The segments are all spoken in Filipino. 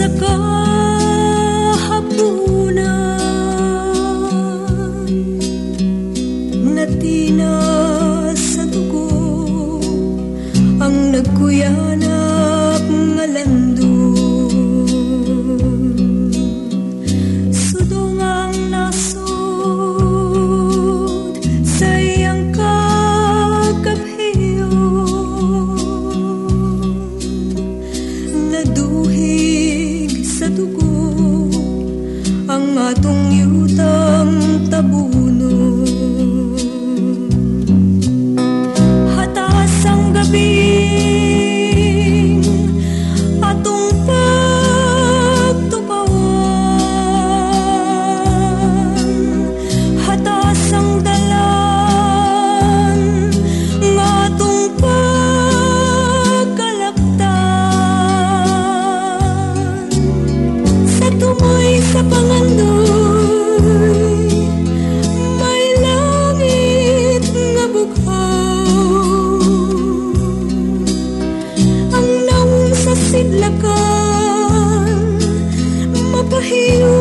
ago sidlakan mapahiyo.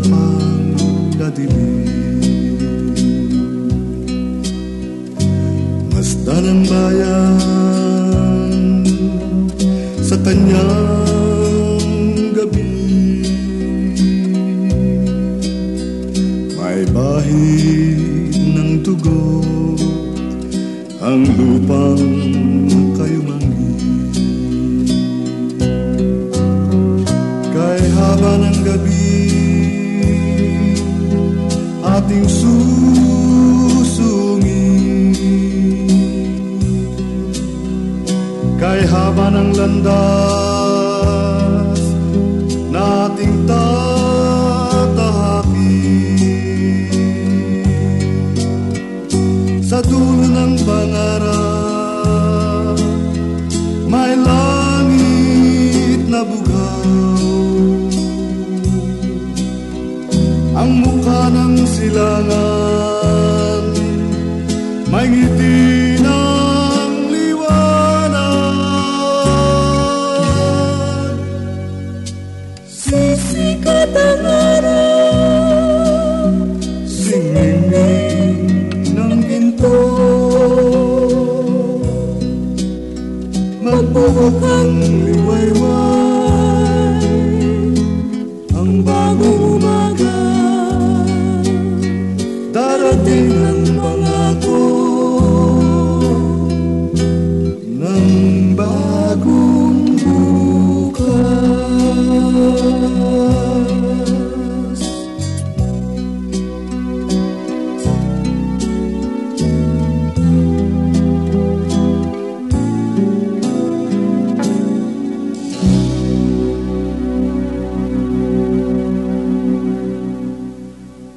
pang nadilim Masdan ang bayan sa kanyang gabi. May tugo ang lupang ating susungin. Kay haba ng landas na ating tatahakin Sa dulo ng pangarap may langit na bugaw. Ang ng silangan. May ngiti love